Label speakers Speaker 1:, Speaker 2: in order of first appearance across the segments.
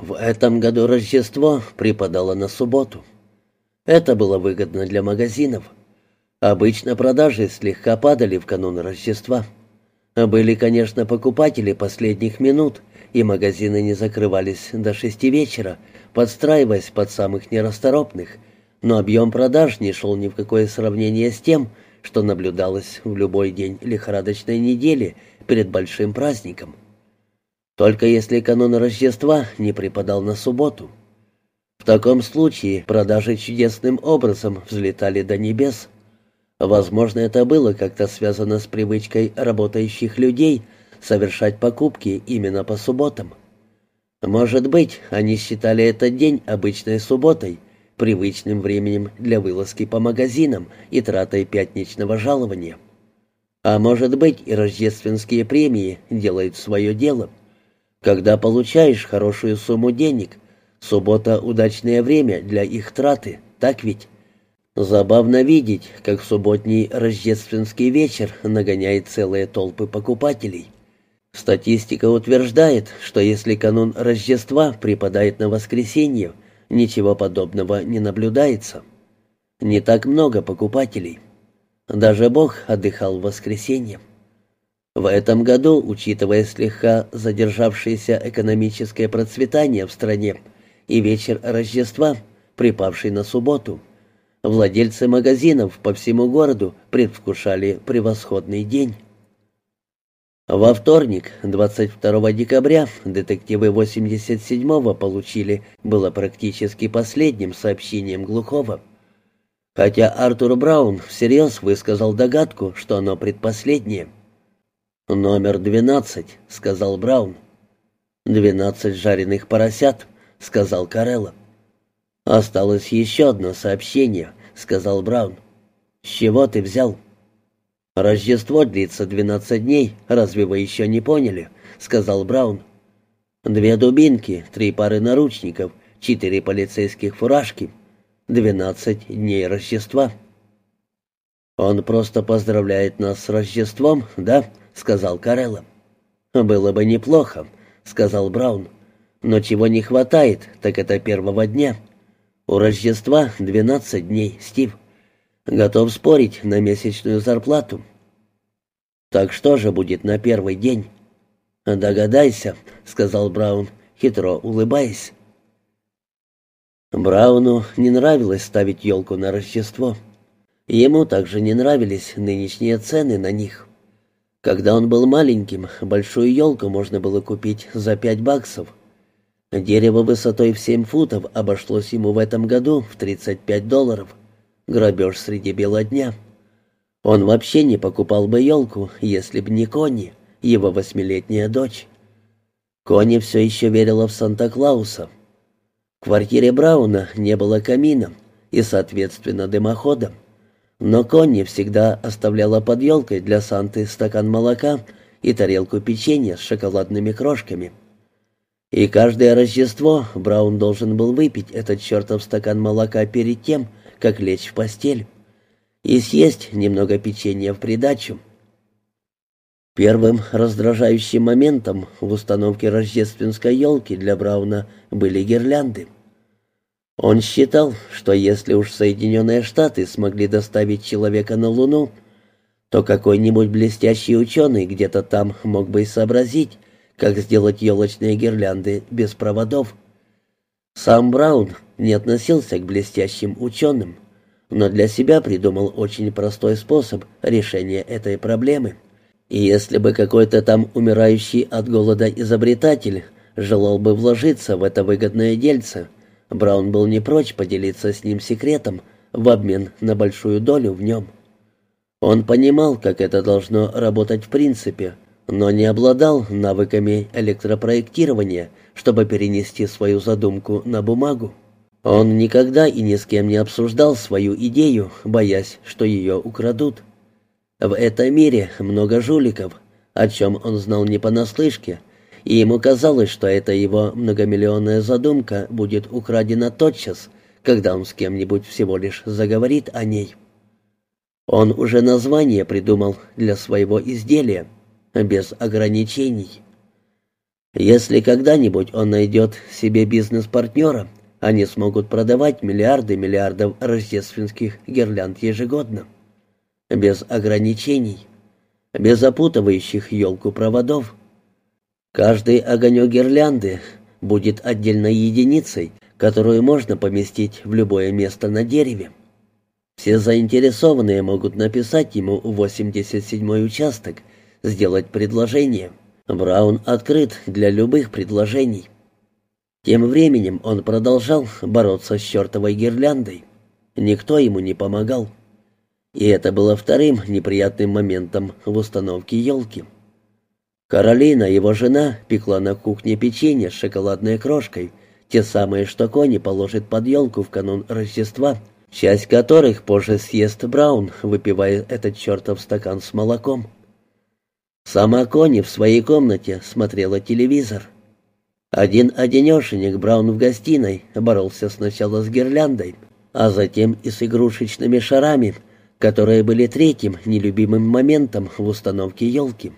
Speaker 1: В этом году Рождество припадало на субботу. Это было выгодно для магазинов. Обычно продажи слегка падали в канун Рождества. Были, конечно, покупатели последних минут, и магазины не закрывались до шести вечера, подстраиваясь под самых нерасторопных, но объем продаж не шел ни в какое сравнение с тем, что наблюдалось в любой день лихорадочной недели перед большим праздником. Только если канун Рождества не припадал на субботу. В таком случае продажи чудесным образом взлетали до небес. Возможно, это было как-то связано с привычкой работающих людей совершать покупки именно по субботам. Может быть, они считали этот день обычной субботой, привычным временем для вылазки по магазинам и тратой пятничного жалования. А может быть, и рождественские премии делают свое дело. Когда получаешь хорошую сумму денег, суббота — удачное время для их траты, так ведь? Забавно видеть, как в субботний рождественский вечер нагоняет целые толпы покупателей. Статистика утверждает, что если канун Рождества припадает на воскресенье, ничего подобного не наблюдается. Не так много покупателей. Даже Бог отдыхал в воскресенье. В этом году, учитывая слегка задержавшееся экономическое процветание в стране и вечер Рождества, припавший на субботу, владельцы магазинов по всему городу предвкушали превосходный день. Во вторник, 22 декабря, детективы 87-го получили, было практически последним сообщением Глухого. Хотя Артур Браун всерьез высказал догадку, что оно предпоследнее – «Номер двенадцать», — сказал Браун. «Двенадцать жареных поросят», — сказал Карелло. «Осталось еще одно сообщение», — сказал Браун. «С чего ты взял?» «Рождество длится двенадцать дней, разве вы еще не поняли?» — сказал Браун. «Две дубинки, три пары наручников, четыре полицейских фуражки. Двенадцать дней Рождества». «Он просто поздравляет нас с Рождеством, да?» сказал Карелла. «Было бы неплохо», — сказал Браун. «Но чего не хватает, так это первого дня. У Рождества двенадцать дней, Стив. Готов спорить на месячную зарплату». «Так что же будет на первый день?» «Догадайся», — сказал Браун, хитро улыбаясь. Брауну не нравилось ставить елку на Рождество. Ему также не нравились нынешние цены на них. Когда он был маленьким, большую елку можно было купить за пять баксов. Дерево высотой в семь футов обошлось ему в этом году в 35 долларов. Грабеж среди бела дня. Он вообще не покупал бы елку, если б не Конни, его восьмилетняя дочь. Конни все еще верила в Санта-Клауса. В квартире Брауна не было камина и, соответственно, дымохода. Но Конни всегда оставляла под елкой для Санты стакан молока и тарелку печенья с шоколадными крошками. И каждое Рождество Браун должен был выпить этот чертов стакан молока перед тем, как лечь в постель, и съесть немного печенья в придачу. Первым раздражающим моментом в установке рождественской елки для Брауна были гирлянды. Он считал, что если уж Соединенные Штаты смогли доставить человека на Луну, то какой-нибудь блестящий ученый где-то там мог бы и сообразить, как сделать елочные гирлянды без проводов. Сам Браун не относился к блестящим ученым, но для себя придумал очень простой способ решения этой проблемы. И если бы какой-то там умирающий от голода изобретатель желал бы вложиться в это выгодное дельце – Браун был не прочь поделиться с ним секретом в обмен на большую долю в нем. Он понимал, как это должно работать в принципе, но не обладал навыками электропроектирования, чтобы перенести свою задумку на бумагу. Он никогда и ни с кем не обсуждал свою идею, боясь, что ее украдут. В этом мире много жуликов, о чем он знал не понаслышке, и ему казалось, что эта его многомиллионная задумка будет украдена тотчас, когда он с кем-нибудь всего лишь заговорит о ней. Он уже название придумал для своего изделия, без ограничений. Если когда-нибудь он найдет себе бизнес-партнера, они смогут продавать миллиарды миллиардов рождественских гирлянд ежегодно. Без ограничений, без опутывающих елку проводов. Каждый огонек гирлянды будет отдельной единицей, которую можно поместить в любое место на дереве. Все заинтересованные могут написать ему в 87-й участок, сделать предложение. Браун открыт для любых предложений. Тем временем он продолжал бороться с чертовой гирляндой. Никто ему не помогал. И это было вторым неприятным моментом в установке елки. Каролина, его жена, пекла на кухне печенье с шоколадной крошкой, те самые, что Кони положит под елку в канун Рождества, часть которых позже съест Браун, выпивая этот чертов стакан с молоком. Сама Кони в своей комнате смотрела телевизор. Один-одинешенек Браун в гостиной боролся сначала с гирляндой, а затем и с игрушечными шарами, которые были третьим нелюбимым моментом в установке елки.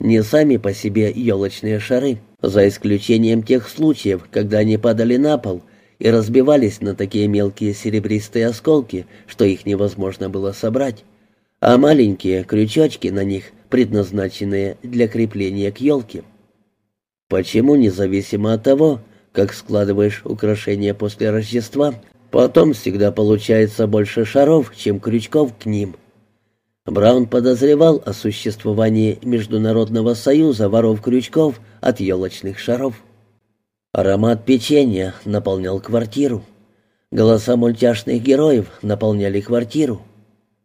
Speaker 1: Не сами по себе елочные шары, за исключением тех случаев, когда они падали на пол и разбивались на такие мелкие серебристые осколки, что их невозможно было собрать, а маленькие крючочки на них, предназначенные для крепления к елке. Почему, независимо от того, как складываешь украшения после Рождества, потом всегда получается больше шаров, чем крючков к ним – Браун подозревал о существовании Международного союза воров-крючков от елочных шаров. Аромат печенья наполнял квартиру. Голоса мультяшных героев наполняли квартиру.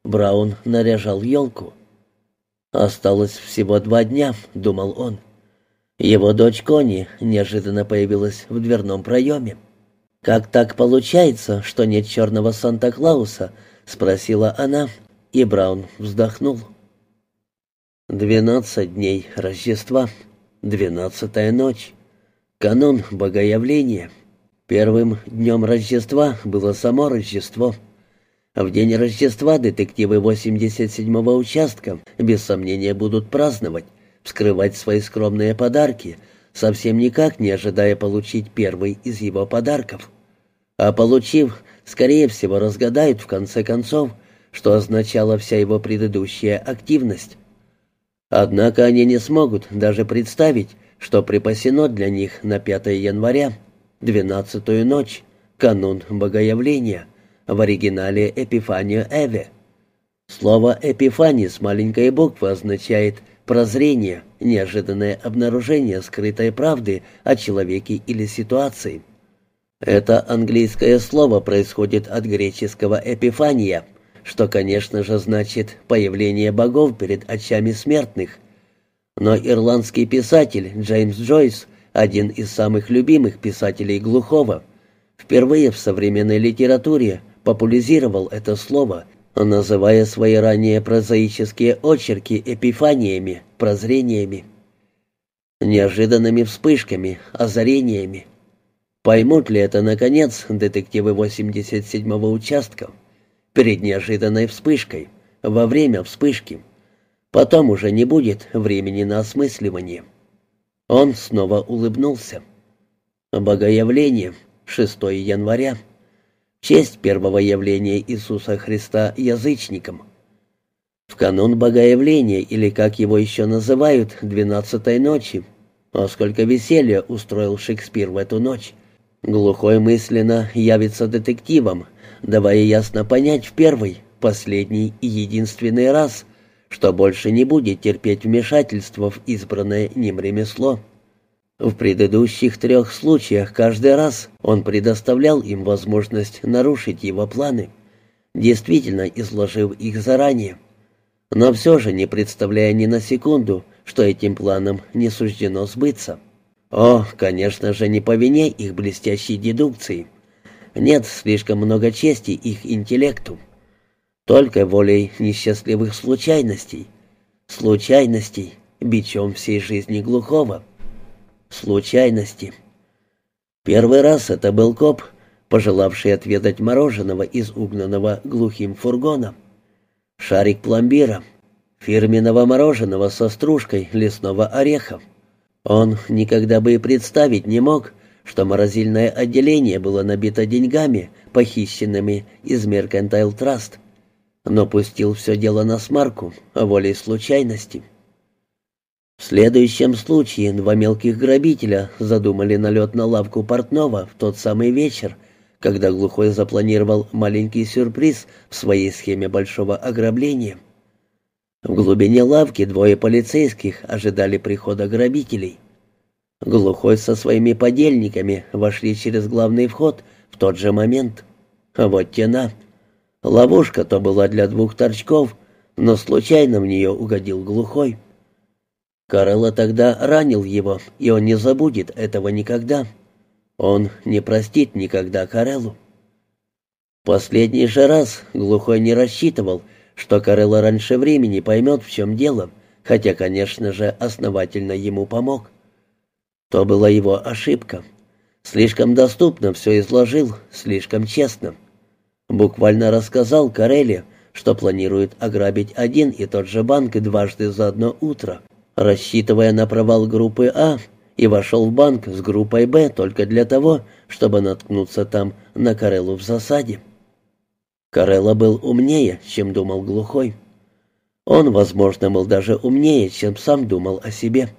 Speaker 1: Браун наряжал елку. «Осталось всего два дня», — думал он. Его дочь Кони неожиданно появилась в дверном проеме. «Как так получается, что нет черного Санта-Клауса?» — спросила она, и Браун вздохнул. Двенадцать дней Рождества, двенадцатая ночь, канун Богоявления. Первым днем Рождества было само Рождество. В день Рождества детективы 87-го участка без сомнения будут праздновать, вскрывать свои скромные подарки, совсем никак не ожидая получить первый из его подарков. А получив, скорее всего, разгадают в конце концов, что означала вся его предыдущая активность. Однако они не смогут даже представить, что припасено для них на 5 января, двенадцатую ночь, канун Богоявления, в оригинале Эпифания Эве. Слово «эпифания» с маленькой буквы означает «прозрение», неожиданное обнаружение скрытой правды о человеке или ситуации. Это английское слово происходит от греческого «эпифания», что, конечно же, значит появление богов перед очами смертных. Но ирландский писатель Джеймс Джойс, один из самых любимых писателей глухого, впервые в современной литературе популяризировал это слово, называя свои ранее прозаические очерки эпифаниями, прозрениями, неожиданными вспышками, озарениями. Поймут ли это, наконец, детективы 87-го участка? Перед неожиданной вспышкой, во время вспышки. Потом уже не будет времени на осмысливание. Он снова улыбнулся. Богоявление, 6 января. Честь первого явления Иисуса Христа язычникам. В канун Богоявления, или как его еще называют, двенадцатой ночи. А сколько веселья устроил Шекспир в эту ночь. Глухой мысленно явится детективом, давая ясно понять в первый, последний и единственный раз, что больше не будет терпеть вмешательства в избранное ним ремесло. В предыдущих трех случаях каждый раз он предоставлял им возможность нарушить его планы, действительно изложив их заранее, но все же не представляя ни на секунду, что этим планам не суждено сбыться. О, конечно же, не по вине их блестящей дедукции. Нет слишком много чести их интеллекту. Только волей несчастливых случайностей. Случайностей, бичом всей жизни глухого. Случайности. Первый раз это был коп, пожелавший отведать мороженого из угнанного глухим фургона. Шарик пломбира, фирменного мороженого со стружкой лесного ореха. Он никогда бы и представить не мог, что морозильное отделение было набито деньгами, похищенными из Mercantile Trust, но пустил все дело на смарку, волей случайности. В следующем случае два мелких грабителя задумали налет на лавку портного в тот самый вечер, когда Глухой запланировал маленький сюрприз в своей схеме большого ограбления. В глубине лавки двое полицейских ожидали прихода грабителей. Глухой со своими подельниками вошли через главный вход в тот же момент. Вот тена. Ловушка-то была для двух торчков, но случайно в нее угодил Глухой. Карелла тогда ранил его, и он не забудет этого никогда. Он не простит никогда Кареллу. Последний же раз Глухой не рассчитывал, что Карелла раньше времени поймет, в чем дело, хотя, конечно же, основательно ему помог. То была его ошибка. Слишком доступно все изложил, слишком честно. Буквально рассказал Карелле, что планирует ограбить один и тот же банк дважды за одно утро, рассчитывая на провал группы А и вошел в банк с группой «Б» только для того, чтобы наткнуться там на Кареллу в засаде. Карелла был умнее, чем думал глухой. Он, возможно, был даже умнее, чем сам думал о себе.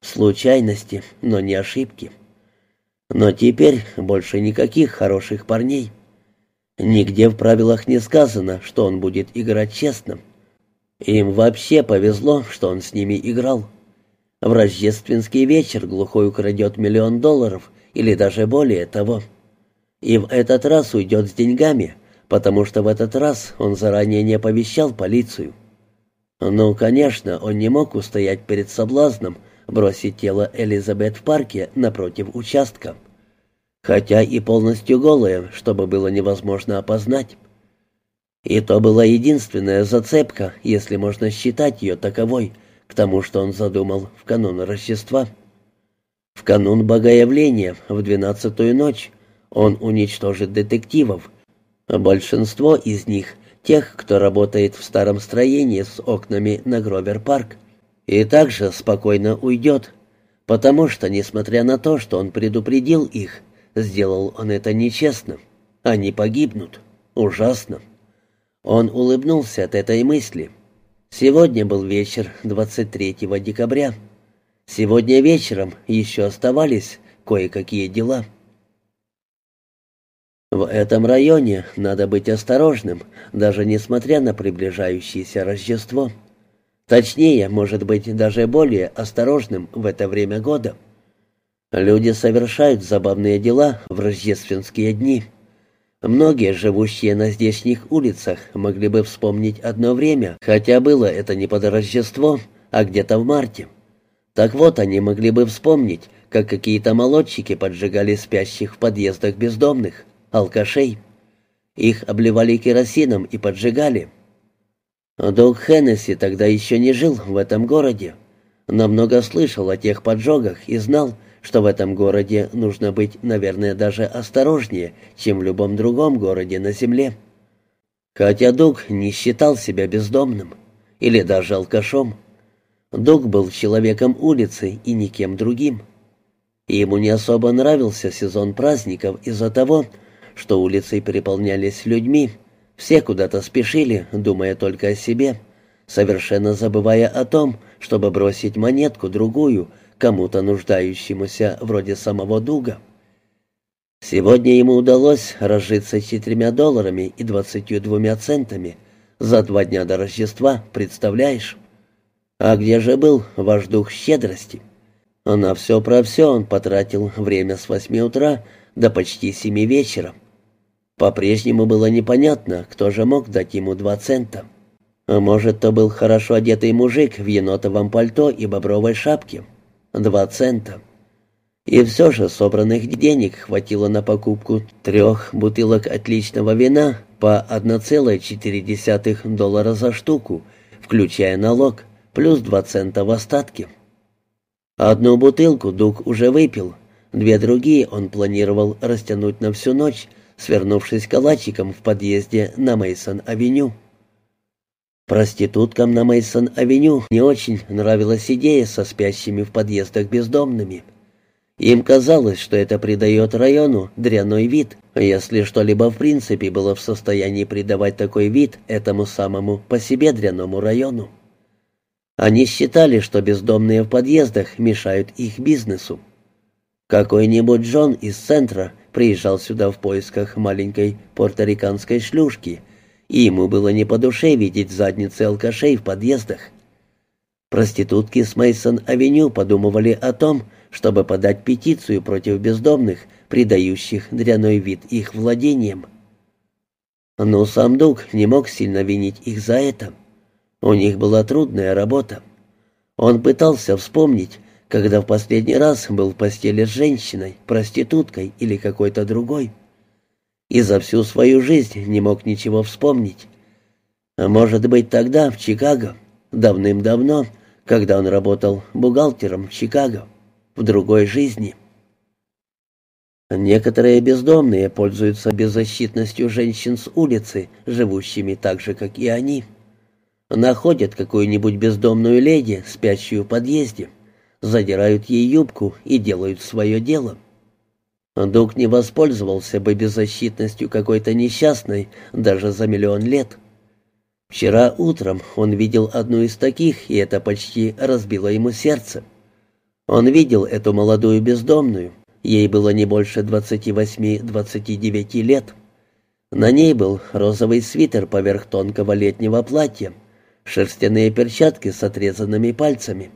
Speaker 1: Случайности, но не ошибки. Но теперь больше никаких хороших парней. Нигде в правилах не сказано, что он будет играть честно. Им вообще повезло, что он с ними играл. В рождественский вечер глухой украдет миллион долларов или даже более того. И в этот раз уйдет с деньгами, потому что в этот раз он заранее не оповещал полицию. Ну, конечно, он не мог устоять перед соблазном бросить тело Элизабет в парке напротив участка, хотя и полностью голое, чтобы было невозможно опознать. И то была единственная зацепка, если можно считать ее таковой — к тому, что он задумал в канун Рождества. В канун Богоявления, в двенадцатую ночь, он уничтожит детективов. Большинство из них — тех, кто работает в старом строении с окнами на Гровер-парк. И также спокойно уйдет, потому что, несмотря на то, что он предупредил их, сделал он это нечестно. Они погибнут. Ужасно. Он улыбнулся от этой мысли — Сегодня был вечер 23 декабря. Сегодня вечером еще оставались кое-какие дела. В этом районе надо быть осторожным, даже несмотря на приближающееся Рождество. Точнее, может быть, даже более осторожным в это время года. Люди совершают забавные дела в рождественские дни – Многие, живущие на здешних улицах, могли бы вспомнить одно время, хотя было это не под Рождество, а где-то в марте. Так вот, они могли бы вспомнить, как какие-то молодчики поджигали спящих в подъездах бездомных, алкашей. Их обливали керосином и поджигали. Дог Хеннесси тогда еще не жил в этом городе, но много слышал о тех поджогах и знал, что в этом городе нужно быть, наверное, даже осторожнее, чем в любом другом городе на земле. Хотя Дуг не считал себя бездомным или даже алкашом. Дуг был человеком улицы и никем другим. И ему не особо нравился сезон праздников из-за того, что улицы переполнялись людьми, все куда-то спешили, думая только о себе, совершенно забывая о том, чтобы бросить монетку другую кому-то нуждающемуся вроде самого Дуга. Сегодня ему удалось разжиться четырьмя долларами и двадцатью двумя центами за два дня до Рождества, представляешь? А где же был ваш дух щедрости? На все про все он потратил время с восьми утра до почти семи вечера. По-прежнему было непонятно, кто же мог дать ему два цента. А может, то был хорошо одетый мужик в енотовом пальто и бобровой шапке, Два цента. И все же собранных денег хватило на покупку трех бутылок отличного вина по 1,4 доллара за штуку, включая налог, плюс 2 цента в остатке. Одну бутылку Дуг уже выпил, две другие он планировал растянуть на всю ночь, свернувшись калачиком в подъезде на Мейсон авеню Проституткам на Мейсон-авеню не очень нравилась идея со спящими в подъездах бездомными. Им казалось, что это придает району дрянной вид, если что-либо в принципе было в состоянии придавать такой вид этому самому по себе дряному району. Они считали, что бездомные в подъездах мешают их бизнесу. Какой-нибудь Джон из центра приезжал сюда в поисках маленькой порториканской шлюшки, и ему было не по душе видеть задницы алкашей в подъездах. Проститутки с Мейсон-авеню подумывали о том, чтобы подать петицию против бездомных, придающих дряной вид их владениям. Но сам Дуг не мог сильно винить их за это. У них была трудная работа. Он пытался вспомнить, когда в последний раз был в постели с женщиной, проституткой или какой-то другой. И за всю свою жизнь не мог ничего вспомнить. А может быть, тогда, в Чикаго, давным-давно, когда он работал бухгалтером в Чикаго, в другой жизни. Некоторые бездомные пользуются беззащитностью женщин с улицы, живущими так же, как и они находят какую-нибудь бездомную леди, спящую в подъезде, задирают ей юбку и делают свое дело. Дуг не воспользовался бы беззащитностью какой-то несчастной даже за миллион лет. Вчера утром он видел одну из таких, и это почти разбило ему сердце. Он видел эту молодую бездомную, ей было не больше 28-29 лет. На ней был розовый свитер поверх тонкого летнего платья, шерстяные перчатки с отрезанными пальцами.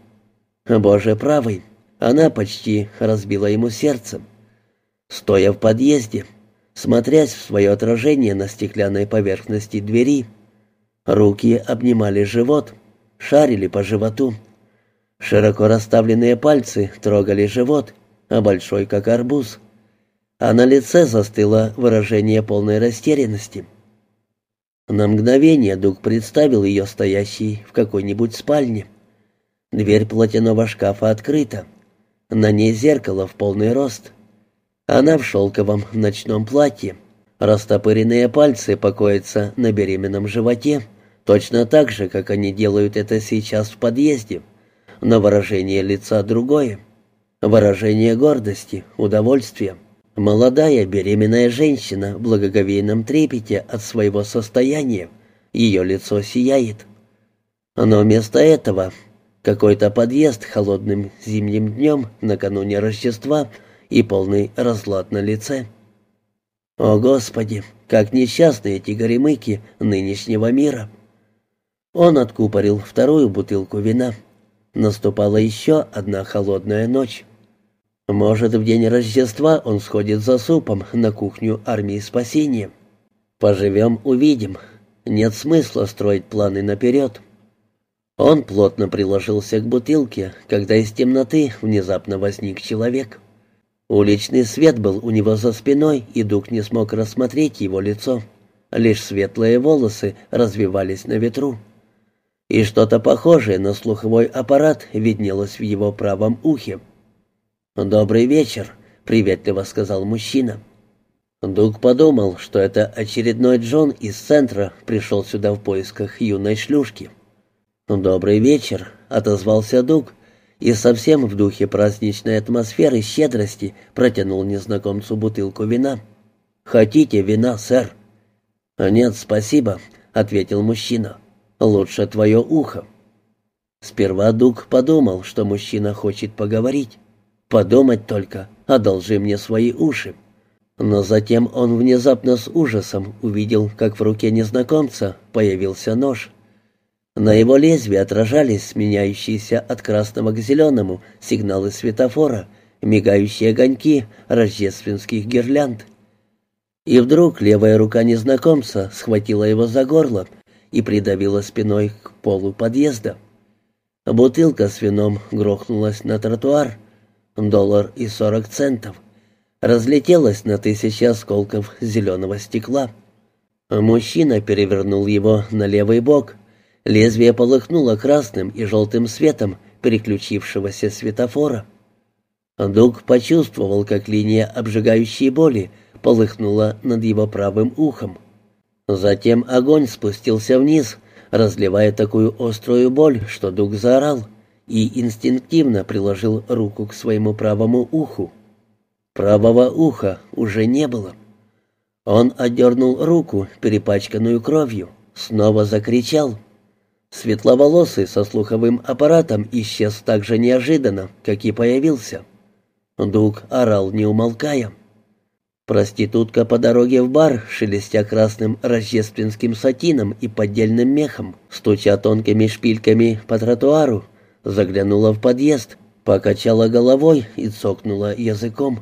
Speaker 1: Боже правый, она почти разбила ему сердце. Стоя в подъезде, смотрясь в свое отражение на стеклянной поверхности двери, руки обнимали живот, шарили по животу. Широко расставленные пальцы трогали живот, а большой как арбуз. А на лице застыло выражение полной растерянности — на мгновение Дуг представил ее стоящей в какой-нибудь спальне. Дверь платяного шкафа открыта. На ней зеркало в полный рост. Она в шелковом ночном платье. Растопыренные пальцы покоятся на беременном животе, точно так же, как они делают это сейчас в подъезде. Но выражение лица другое. Выражение гордости, удовольствия. Молодая беременная женщина в благоговейном трепете от своего состояния. Ее лицо сияет. Но вместо этого какой-то подъезд холодным зимним днем накануне Рождества и полный разлад на лице. О, Господи, как несчастны эти горемыки нынешнего мира! Он откупорил вторую бутылку вина. Наступала еще одна холодная ночь. Может, в день Рождества он сходит за супом на кухню армии спасения. Поживем, увидим. Нет смысла строить планы наперед. Он плотно приложился к бутылке, когда из темноты внезапно возник человек. Уличный свет был у него за спиной, и Дух не смог рассмотреть его лицо. Лишь светлые волосы развивались на ветру. И что-то похожее на слуховой аппарат виднелось в его правом ухе. «Добрый вечер», — приветливо сказал мужчина. Дуг подумал, что это очередной Джон из центра пришел сюда в поисках юной шлюшки. «Добрый вечер», — отозвался Дуг, и совсем в духе праздничной атмосферы щедрости протянул незнакомцу бутылку вина. «Хотите вина, сэр?» «Нет, спасибо», — ответил мужчина. «Лучше твое ухо». Сперва Дуг подумал, что мужчина хочет поговорить. Подумать только, одолжи мне свои уши. Но затем он внезапно с ужасом увидел, как в руке незнакомца появился нож. На его лезвие отражались меняющиеся от красного к зеленому сигналы светофора, мигающие огоньки рождественских гирлянд. И вдруг левая рука незнакомца схватила его за горло и придавила спиной к полу подъезда. Бутылка с вином грохнулась на тротуар, доллар и сорок центов, разлетелась на тысячи осколков зеленого стекла. Мужчина перевернул его на левый бок. Лезвие полыхнуло красным и желтым светом переключившегося светофора. Дуг почувствовал, как линия обжигающей боли полыхнула над его правым ухом. Затем огонь спустился вниз, разливая такую острую боль, что Дуг заорал и инстинктивно приложил руку к своему правому уху. Правого уха уже не было. Он отдернул руку, перепачканную кровью, снова закричал. Светловолосый со слуховым аппаратом исчез так же неожиданно, как и появился. Дуг орал, не умолкая. Проститутка по дороге в бар, шелестя красным рождественским сатином и поддельным мехом, стуча тонкими шпильками по тротуару, заглянула в подъезд, покачала головой и цокнула языком.